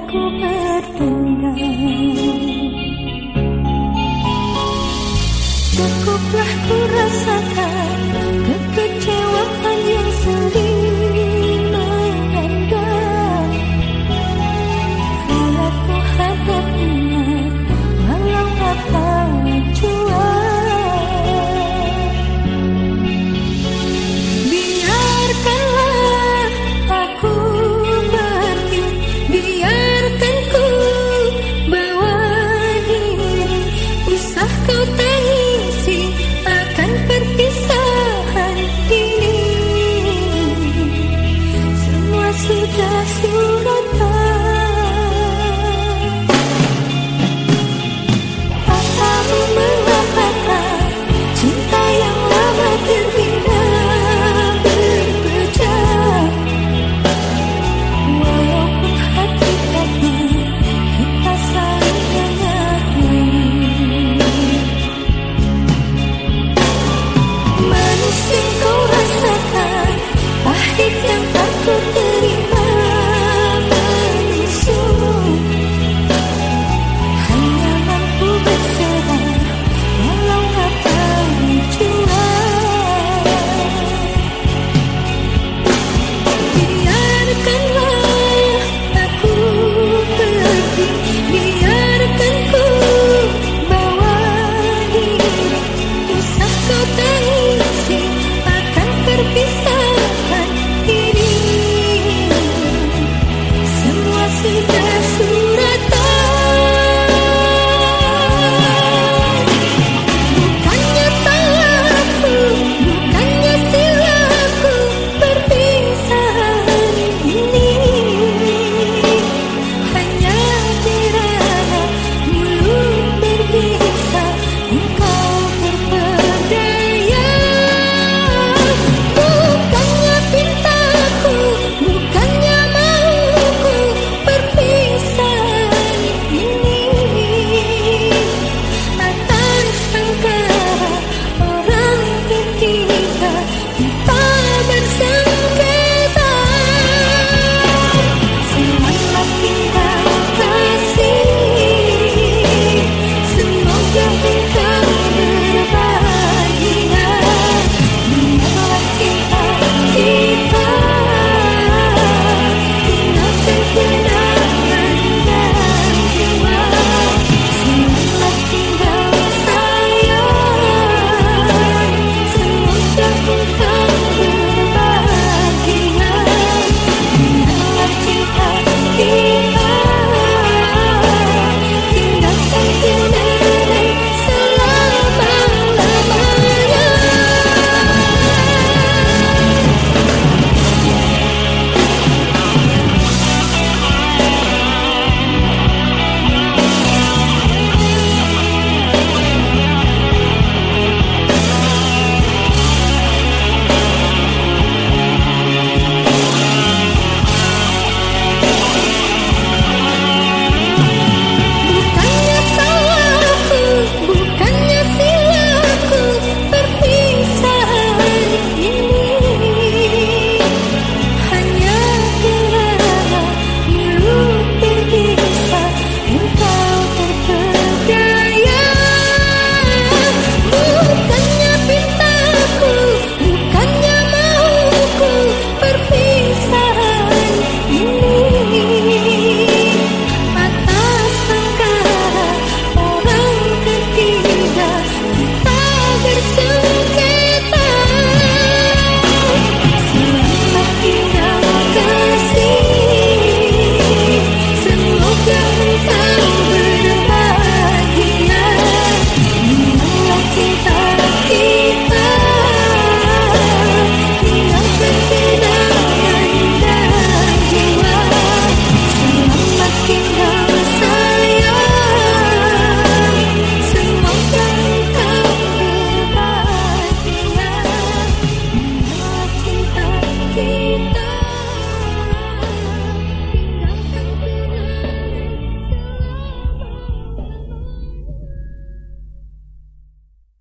孤单。